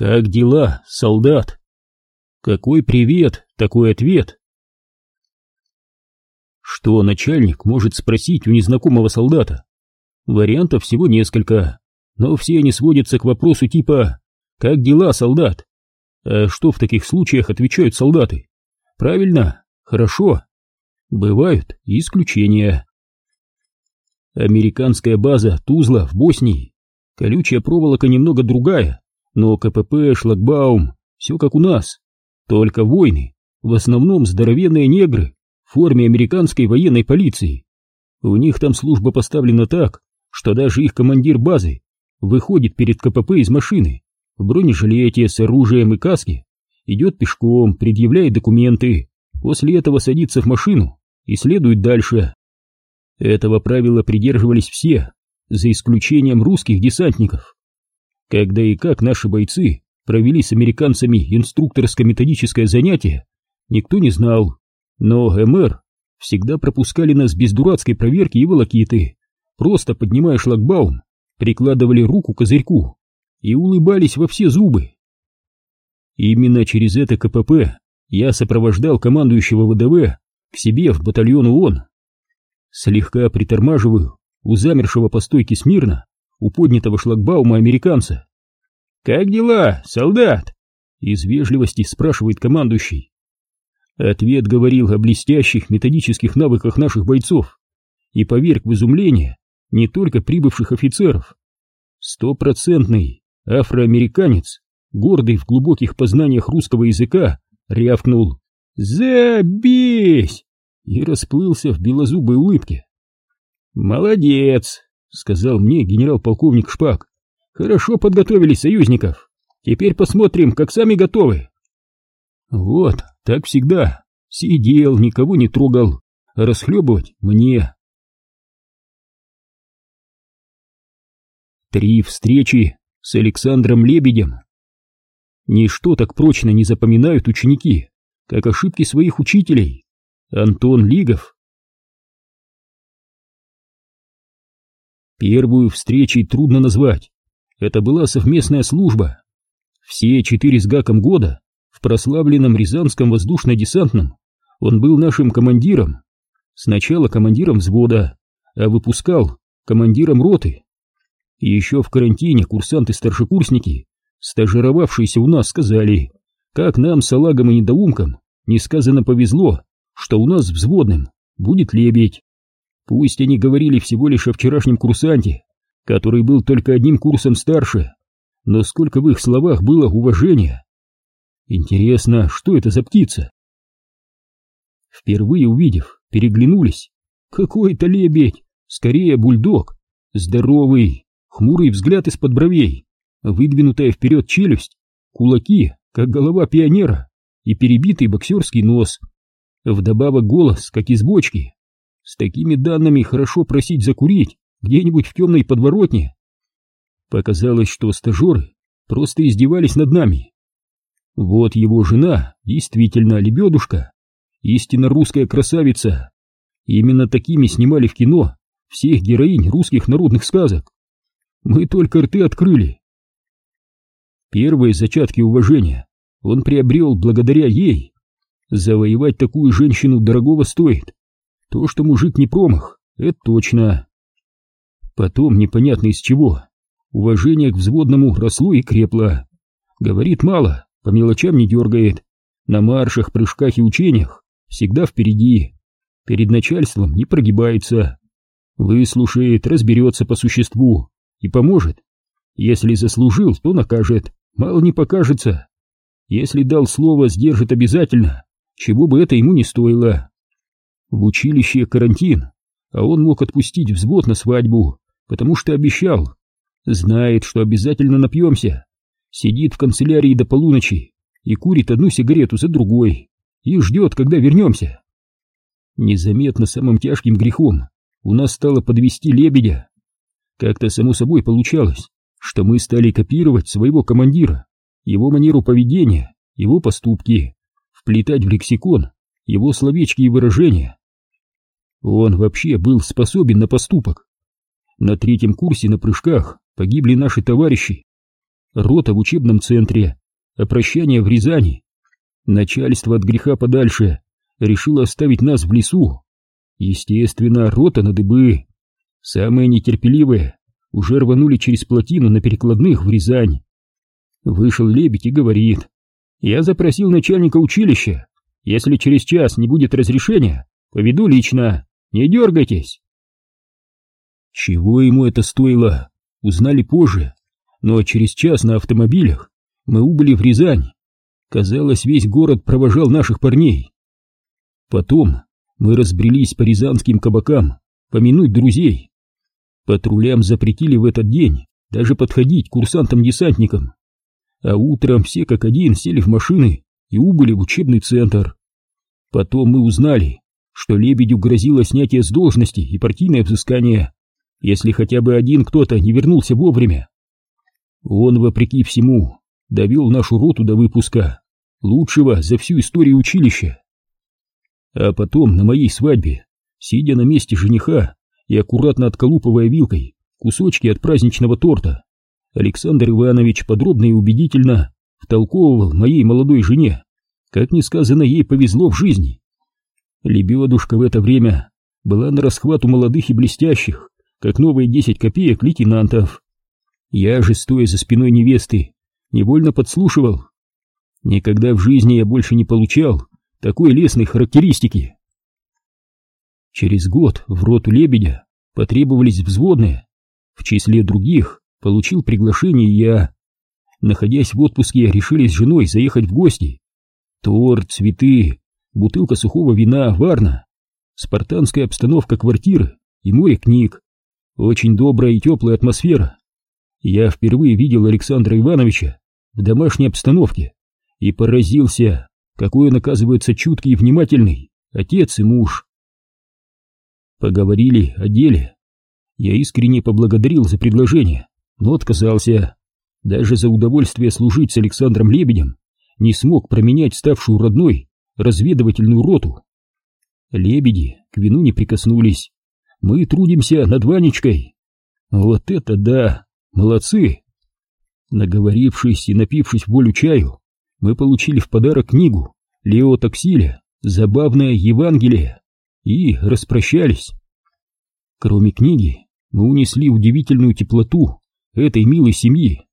Как дела, солдат? Какой привет, такой ответ. Что начальник может спросить у незнакомого солдата? Вариантов всего несколько, но все они сводятся к вопросу типа «Как дела, солдат?» А что в таких случаях отвечают солдаты? Правильно, хорошо. Бывают исключения. Американская база Тузла в Боснии. Колючая проволока немного другая, но КПП, шлагбаум, все как у нас. Только войны, в основном здоровенные негры в форме американской военной полиции. У них там служба поставлена так, что даже их командир базы выходит перед КПП из машины в бронежилете с оружием и каске, идет пешком, предъявляет документы, после этого садится в машину и следует дальше. Этого правила придерживались все, за исключением русских десантников. Когда и как наши бойцы провели с американцами инструкторско-методическое занятие, никто не знал, но МР всегда пропускали нас без дурацкой проверки и волокиты, просто поднимая шлагбаум, прикладывали руку к козырьку и улыбались во все зубы. Именно через это КПП я сопровождал командующего ВДВ к себе в батальон ООН. Слегка притормаживаю у замершего по стойке смирно у поднятого шлагбаума американца. «Как дела, солдат?» — из вежливости спрашивает командующий. Ответ говорил о блестящих методических навыках наших бойцов и поверг в изумление не только прибывших офицеров. Стопроцентный афроамериканец, гордый в глубоких познаниях русского языка, рявкнул «Забись!» и расплылся в белозубой улыбке. «Молодец!» — сказал мне генерал-полковник Шпак. «Хорошо подготовили союзников. Теперь посмотрим, как сами готовы». Вот, так всегда. Сидел, никого не трогал. Расхлебывать мне. Три встречи с Александром Лебедем. Ничто так прочно не запоминают ученики, как ошибки своих учителей. Антон Лигов Первую встречей трудно назвать. Это была совместная служба. Все четыре с гаком года в прославленном Рязанском воздушно-десантном он был нашим командиром. Сначала командиром взвода, а выпускал командиром роты. И еще в карантине курсанты-старшекурсники, стажировавшиеся у нас, сказали, как нам, салагам и недоумкам, несказанно повезло, что у нас взводным будет лебедь. Пусть они говорили всего лишь о вчерашнем курсанте, который был только одним курсом старше, но сколько в их словах было уважения. Интересно, что это за птица? Впервые увидев, переглянулись. Какой это лебедь! Скорее бульдог! Здоровый, хмурый взгляд из-под бровей, выдвинутая вперед челюсть, кулаки, как голова пионера, и перебитый боксерский нос. Вдобавок голос, как из бочки. С такими данными хорошо просить закурить где-нибудь в темной подворотне. Показалось, что стажеры просто издевались над нами. Вот его жена, действительно лебедушка, истинно русская красавица. Именно такими снимали в кино всех героинь русских народных сказок. Мы только рты открыли. Первые зачатки уважения он приобрел благодаря ей. Завоевать такую женщину дорогого стоит. То, что мужик не промах, это точно. Потом непонятно из чего. Уважение к взводному росло и крепло. Говорит мало, по мелочам не дергает. На маршах, прыжках и учениях всегда впереди. Перед начальством не прогибается. Выслушает, разберется по существу и поможет. Если заслужил, то накажет, мало не покажется. Если дал слово, сдержит обязательно, чего бы это ему не стоило. В училище карантин, а он мог отпустить взвод на свадьбу, потому что обещал. Знает, что обязательно напьемся. Сидит в канцелярии до полуночи и курит одну сигарету за другой и ждет, когда вернемся. Незаметно самым тяжким грехом у нас стало подвести лебедя. Как-то само собой получалось, что мы стали копировать своего командира, его манеру поведения, его поступки, вплетать в лексикон его словечки и выражения. Он вообще был способен на поступок. На третьем курсе на прыжках погибли наши товарищи. рота в учебном центре, а прощание в Рязани. Начальство от греха подальше решило оставить нас в лесу. Естественно, рота на дыбы. Самые нетерпеливые уже рванули через плотину на перекладных в Рязань. Вышел лебедь и говорит, «Я запросил начальника училища. Если через час не будет разрешения, поведу лично. Не дергайтесь». Чего ему это стоило, узнали позже, но через час на автомобилях мы убыли в Рязань. Казалось, весь город провожал наших парней. Потом мы разбрелись по рязанским кабакам, помянуть друзей. Патрулям запретили в этот день даже подходить курсантам-десантникам. А утром все как один сели в машины и убыли в учебный центр. Потом мы узнали, что Лебедю грозило снятие с должности и партийное взыскание, если хотя бы один кто-то не вернулся вовремя. Он, вопреки всему, довел нашу роту до выпуска, лучшего за всю историю училища. А потом на моей свадьбе, сидя на месте жениха и аккуратно отколупывая вилкой кусочки от праздничного торта, Александр Иванович подробно и убедительно втолковывал моей молодой жене, как несказанно ей повезло в жизни. Лебедушка в это время была на расхват у молодых и блестящих, как новые десять копеек лейтенантов. Я же, стоя за спиной невесты, невольно подслушивал. Никогда в жизни я больше не получал такой лесной характеристики. Через год в роту лебедя потребовались взводные. В числе других получил приглашение я. Находясь в отпуске, решили с женой заехать в гости. Торт, цветы, бутылка сухого вина, варна, спартанская обстановка квартиры и море книг. Очень добрая и теплая атмосфера. Я впервые видел Александра Ивановича в домашней обстановке и поразился, какой он оказывается чуткий и внимательный отец и муж. Поговорили о деле. Я искренне поблагодарил за предложение, но отказался. Даже за удовольствие служить с Александром Лебедем не смог променять ставшую родной разведывательную роту. Лебеди к вину не прикоснулись. Мы трудимся над Ванечкой. Вот это да! Молодцы! Наговорившись и напившись в волю чаю, мы получили в подарок книгу Лео Таксиля «Забавное Евангелие» и распрощались. Кроме книги, мы унесли удивительную теплоту этой милой семьи.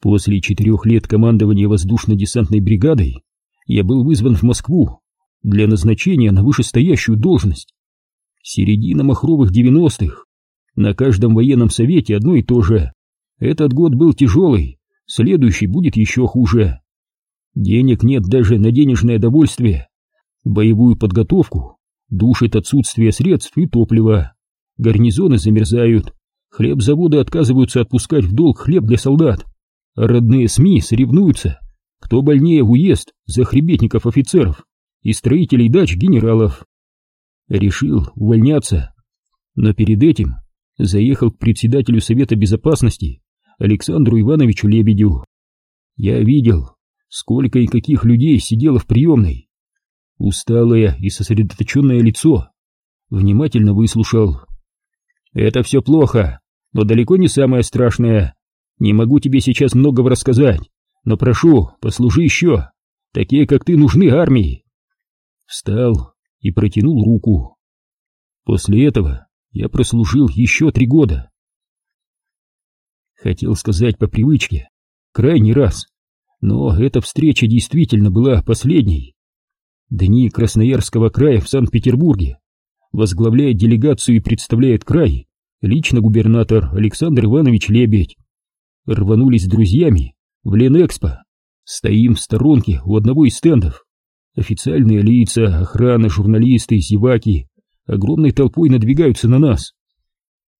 После четырех лет командования воздушно-десантной бригадой я был вызван в Москву для назначения на вышестоящую должность. Середина махровых девяностых. На каждом военном совете одно и то же. Этот год был тяжелый, следующий будет еще хуже. Денег нет даже на денежное довольствие. Боевую подготовку душит отсутствие средств и топлива. Гарнизоны замерзают. Хлебзаводы отказываются отпускать в долг хлеб для солдат. Родные СМИ соревнуются, кто больнее уезд за хребетников офицеров и строителей дач генералов. Решил увольняться, но перед этим заехал к председателю Совета Безопасности Александру Ивановичу Лебедю. Я видел, сколько и каких людей сидело в приемной. Усталое и сосредоточенное лицо. Внимательно выслушал. «Это все плохо, но далеко не самое страшное. Не могу тебе сейчас многого рассказать, но прошу, послужи еще. Такие, как ты, нужны армии». Встал и протянул руку. После этого я прослужил еще три года. Хотел сказать по привычке, крайний раз, но эта встреча действительно была последней. Дни Красноярского края в Санкт-Петербурге. Возглавляет делегацию и представляет край лично губернатор Александр Иванович Лебедь. Рванулись с друзьями в Ленэкспо. Стоим в сторонке у одного из стендов. Официальные лица, охрана, журналисты, зеваки огромной толпой надвигаются на нас.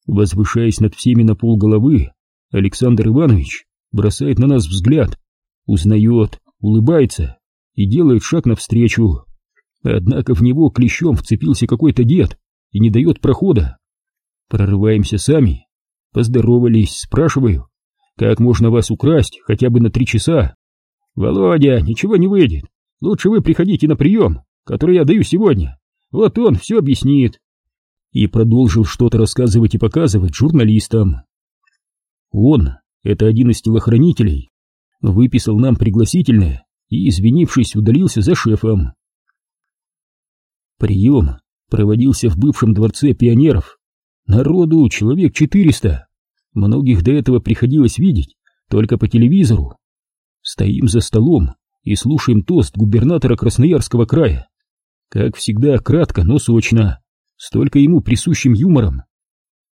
Возвышаясь над всеми на пол головы, Александр Иванович бросает на нас взгляд, узнает, улыбается и делает шаг навстречу. Однако в него клещом вцепился какой-то дед и не дает прохода. Прорываемся сами. Поздоровались, спрашиваю, как можно вас украсть хотя бы на три часа? Володя, ничего не выйдет. Лучше вы приходите на прием, который я даю сегодня. Вот он все объяснит. И продолжил что-то рассказывать и показывать журналистам. Он, это один из телохранителей, выписал нам пригласительное и, извинившись, удалился за шефом. Прием проводился в бывшем дворце пионеров. Народу человек четыреста. Многих до этого приходилось видеть только по телевизору. Стоим за столом и слушаем тост губернатора Красноярского края. Как всегда, кратко, но сочно, столько ему присущим юмором.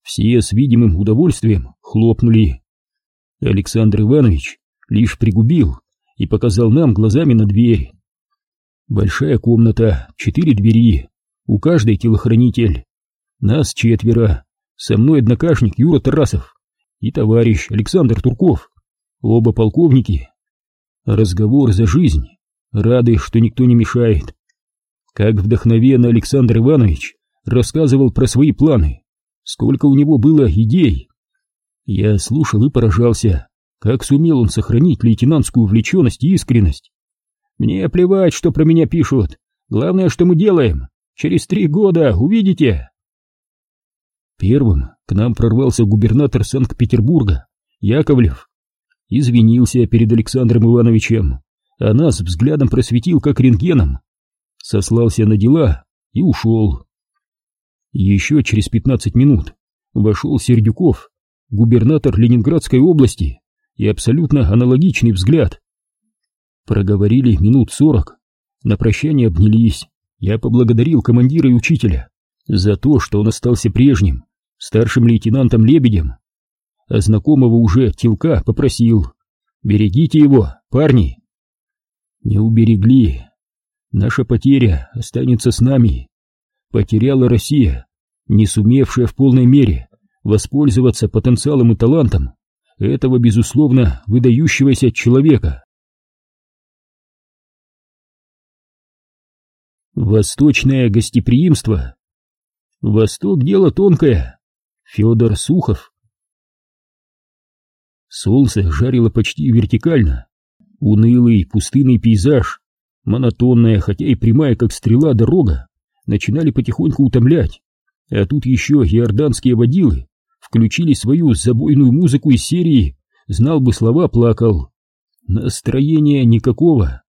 Все с видимым удовольствием хлопнули. Александр Иванович лишь пригубил и показал нам глазами на дверь. Большая комната, четыре двери, у каждой телохранитель. Нас четверо, со мной однокашник Юра Тарасов и товарищ Александр Турков, оба полковники. Разговор за жизнь, рады, что никто не мешает. Как вдохновенно Александр Иванович рассказывал про свои планы, сколько у него было идей. Я слушал и поражался, как сумел он сохранить лейтенантскую увлеченность и искренность. Мне плевать, что про меня пишут, главное, что мы делаем. Через три года увидите. Первым к нам прорвался губернатор Санкт-Петербурга, Яковлев. Извинился перед Александром Ивановичем, а нас взглядом просветил как рентгеном. Сослался на дела и ушел. Еще через пятнадцать минут вошел Сердюков, губернатор Ленинградской области, и абсолютно аналогичный взгляд. Проговорили минут сорок, на прощание обнялись. Я поблагодарил командира и учителя за то, что он остался прежним, старшим лейтенантом Лебедем. А знакомого уже Тилка попросил «Берегите его, парни!» Не уберегли. Наша потеря останется с нами. Потеряла Россия, не сумевшая в полной мере воспользоваться потенциалом и талантом этого, безусловно, выдающегося человека. Восточное гостеприимство. Восток — дело тонкое. Федор Сухов. Солнце жарило почти вертикально. Унылый пустынный пейзаж, монотонная, хотя и прямая, как стрела, дорога, начинали потихоньку утомлять. А тут еще иорданские водилы включили свою забойную музыку из серии «Знал бы слова, плакал». Настроения никакого.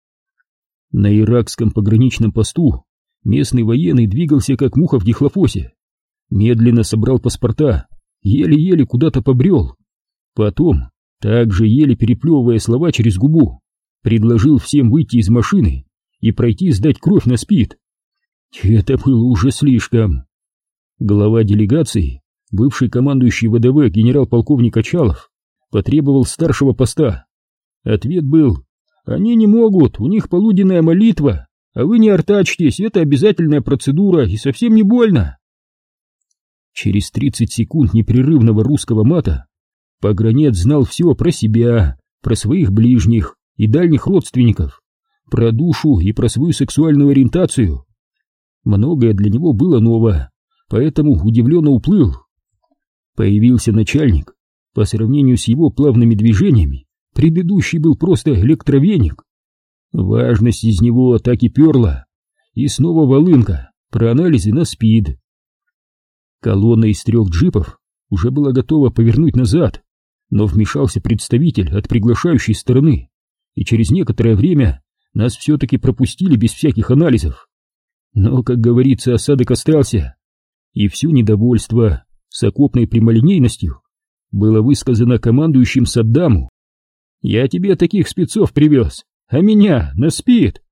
На иракском пограничном посту местный военный двигался как муха в дихлофосе. Медленно собрал паспорта, еле-еле куда-то побрел. Потом, также еле переплевывая слова через губу, предложил всем выйти из машины и пройти сдать кровь на спид. Это было уже слишком. Глава делегации, бывший командующий ВДВ генерал-полковник Очалов, потребовал старшего поста. Ответ был они не могут, у них полуденная молитва, а вы не артачьтесь, это обязательная процедура и совсем не больно. Через 30 секунд непрерывного русского мата погранец знал все про себя, про своих ближних и дальних родственников, про душу и про свою сексуальную ориентацию. Многое для него было ново, поэтому удивленно уплыл. Появился начальник, по сравнению с его плавными движениями, Предыдущий был просто электровеник. Важность из него так и перла. И снова волынка про анализы на СПИД. Колонна из трех джипов уже была готова повернуть назад, но вмешался представитель от приглашающей стороны, и через некоторое время нас все-таки пропустили без всяких анализов. Но, как говорится, осадок остался, и все недовольство с окопной прямолинейностью было высказано командующим Саддаму. Я тебе таких спецов привез, а меня на спид.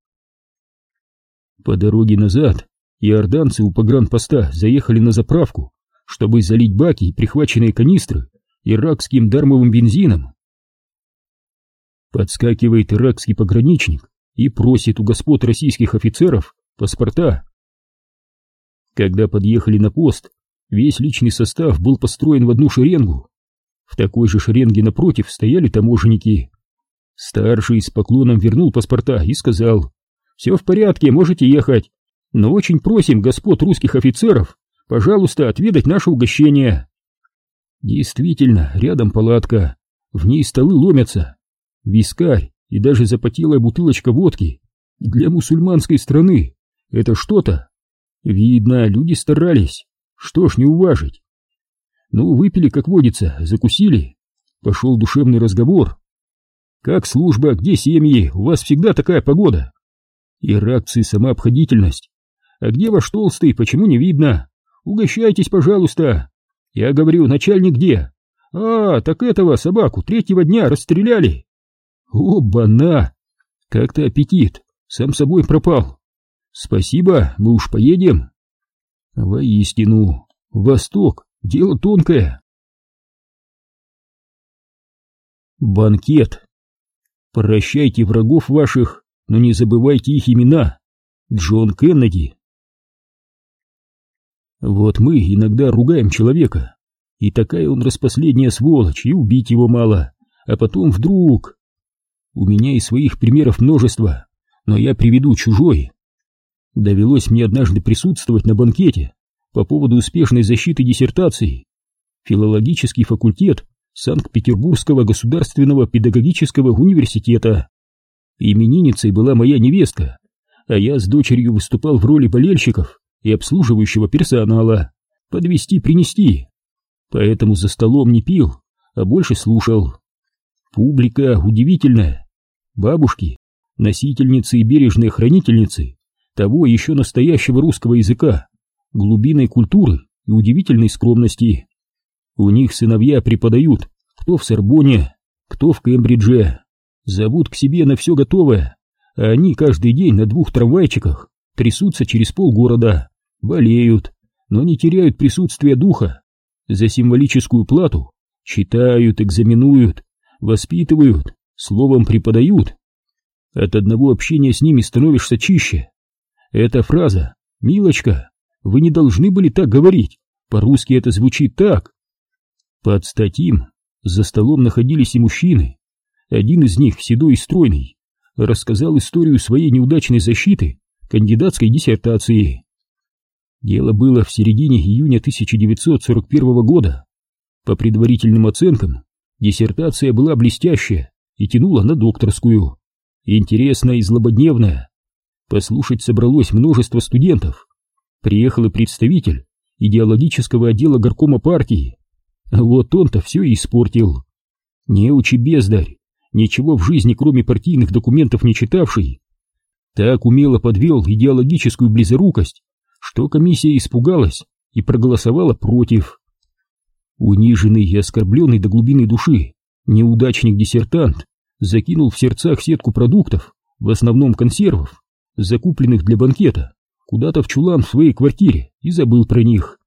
По дороге назад иорданцы у погранпоста заехали на заправку, чтобы залить баки и прихваченные канистры иракским дармовым бензином. Подскакивает иракский пограничник и просит у господ российских офицеров паспорта. Когда подъехали на пост, весь личный состав был построен в одну шеренгу, в такой же шеренге напротив стояли таможенники. Старший с поклоном вернул паспорта и сказал, «Все в порядке, можете ехать, но очень просим господ русских офицеров, пожалуйста, отведать наше угощение». Действительно, рядом палатка, в ней столы ломятся, вискарь и даже запотелая бутылочка водки. Для мусульманской страны это что-то. Видно, люди старались, что ж не уважить. Ну, выпили, как водится, закусили. пошел душевный разговор. «Как служба, где семьи? У вас всегда такая погода?» И реакции сама обходительность. «А где ваш толстый? Почему не видно? Угощайтесь, пожалуйста!» Я говорю, начальник где? А, так этого собаку третьего дня расстреляли. Оба-на! Как-то аппетит сам собой пропал. Спасибо, мы уж поедем. Воистину, Восток — дело тонкое. Банкет. Прощайте врагов ваших, но не забывайте их имена. Джон Кеннеди. Вот мы иногда ругаем человека, и такая он распоследняя сволочь, и убить его мало, а потом вдруг... У меня и своих примеров множество, но я приведу чужой. Довелось мне однажды присутствовать на банкете по поводу успешной защиты диссертации. Филологический факультет Санкт-Петербургского государственного педагогического университета. Именинницей была моя невестка, а я с дочерью выступал в роли болельщиков и обслуживающего персонала, подвести принести. Поэтому за столом не пил, а больше слушал. Публика удивительная. Бабушки, носительницы и бережные хранительницы того еще настоящего русского языка, глубиной культуры и удивительной скромности. У них сыновья преподают, кто в Сорбоне, кто в Кембридже, зовут к себе на все готовое, а они каждый день на двух трамвайчиках трясутся через полгорода, болеют, но не теряют присутствия духа. За символическую плату читают, экзаменуют, воспитывают, словом преподают. От одного общения с ними становишься чище. Эта фраза «Милочка, вы не должны были так говорить, по-русски это звучит так». Под статьим за столом находились и мужчины. Один из них, седой и стройный, рассказал историю своей неудачной защиты кандидатской диссертации. Дело было в середине июня 1941 года. По предварительным оценкам, диссертация была блестящая и тянула на докторскую. Интересная и злободневная. Послушать собралось множество студентов. Приехал и представитель идеологического отдела горкома партии. Вот он-то все и испортил. Неучи бездарь, ничего в жизни кроме партийных документов не читавший, так умело подвел идеологическую близорукость, что комиссия испугалась и проголосовала против. Униженный и оскорбленный до глубины души, неудачник-диссертант закинул в сердцах сетку продуктов, в основном консервов, закупленных для банкета, куда-то в чулан в своей квартире и забыл про них.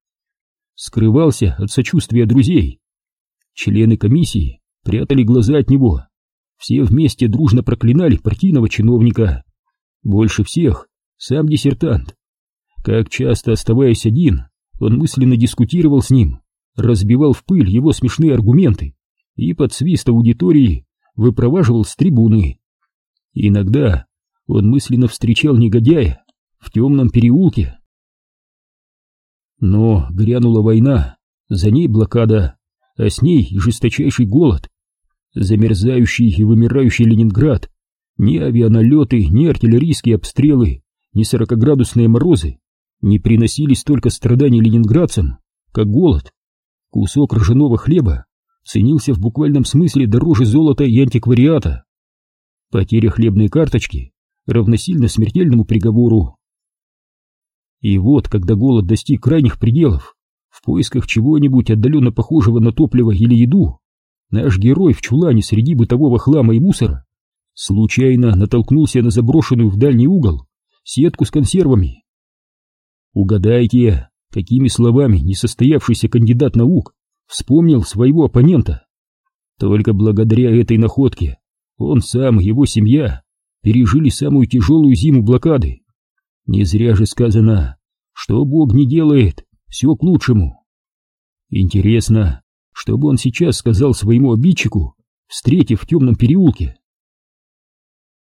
Скрывался от сочувствия друзей. Члены комиссии прятали глаза от него. Все вместе дружно проклинали партийного чиновника. Больше всех сам диссертант. Как часто оставаясь один, он мысленно дискутировал с ним, разбивал в пыль его смешные аргументы и под свист аудитории выпроваживал с трибуны. Иногда он мысленно встречал негодяя в темном переулке. Но грянула война, за ней блокада, а с ней и жесточайший голод. Замерзающий и вымирающий Ленинград ни авианалеты, ни артиллерийские обстрелы, ни сорокоградусные морозы не приносили столько страданий ленинградцам, как голод. Кусок ржаного хлеба ценился в буквальном смысле дороже золота и антиквариата. Потеря хлебной карточки равносильно смертельному приговору. И вот, когда голод достиг крайних пределов, в поисках чего-нибудь отдаленно похожего на топливо или еду, наш герой в чулане среди бытового хлама и мусора случайно натолкнулся на заброшенную в дальний угол сетку с консервами. Угадайте, какими словами несостоявшийся кандидат наук вспомнил своего оппонента. Только благодаря этой находке он сам и его семья пережили самую тяжелую зиму блокады. Не зря же сказано, что Бог не делает, все к лучшему. Интересно, что бы он сейчас сказал своему обидчику, встретив в темном переулке.